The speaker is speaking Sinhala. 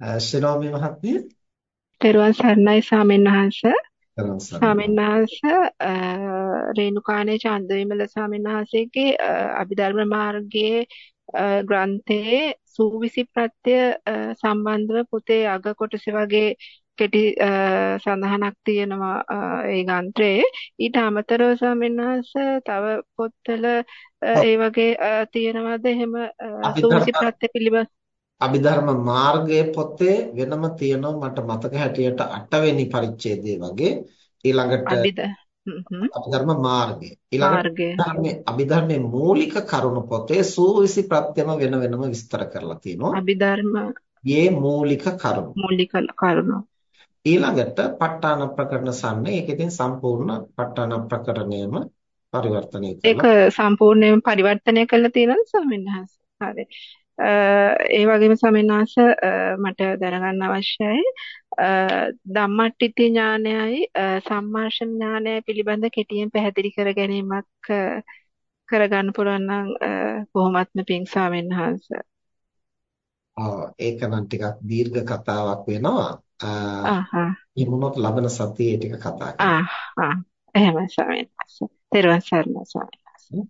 ශිරෝමි මහත්මිය පෙරවන් සරණයි ස්වාමීන් වහන්ස. ස්වාමීන් වහන්ස රේණුකාණේ චන්දවිමල ස්වාමීන් වහන්සේගේ අභිධර්ම මාර්ගයේ ග්‍රන්ථයේ සූවිසි ප්‍රත්‍ය සම්බන්ධව පොතේ අග කොටස වගේ කෙටි සඳහනක් තියෙනවා ඒ ගන්ත්‍රයේ ඊට අමතරව ස්වාමීන් වහන්සේ තව පොත්වල ඒ වගේ තියෙනවද? එහෙම සූවිසි ප්‍රත්‍ය පිළිබඳ අභිධර්ම මාර්ගයේ පොතේ වෙනම තියෙනවා මට මතක හැටියට 8 වෙනි පරිච්ඡේදයේ වගේ. ඊළඟට අභිධර්ම මාර්ගය. ඊළඟට ධර්මයේ අභිධර්මයේ මූලික කරුණු පොතේ සූවිසි ප්‍රත්‍යම වෙන වෙනම විස්තර කරලා තියෙනවා. අභිධර්ම යේ මූලික කරුණු. මූලික කරුණු. ඊළඟට ප ဋ ාණ ප්‍රකරණ සම්නේ ඒක ඉතින් සම්පූර්ණ ප ဋ ාණ ප්‍රකරණයම පරිවර්තනය කරලා ඒක සම්පූර්ණයෙන්ම පරිවර්තනය කරලා තියෙනවද ස්වාමීන් වහන්සේ? හරි ඒ වගේම සමිනාස මට දැනගන්න අවශ්‍යයි ධම්මට්ටිති ඥානයයි සම්මාර්ෂණ ඥානයයි පිළිබඳ කෙටියෙන් පැහැදිලි කර ගැනීමක් කරගන්න පුළුවන් නම් බොහොමත්ම පිං ස්වාමීන් වහන්සේ. ඔව් ඒක නම් ටිකක් දීර්ඝ කතාවක් වෙනවා. ආහ්. ඉමුණොත් ලබන සතියේ ටික කතා කරමු. ආහ් එහෙමයි ස්වාමීන් වහන්සේ. තෙරුවන් සරණයි ස්වාමීන්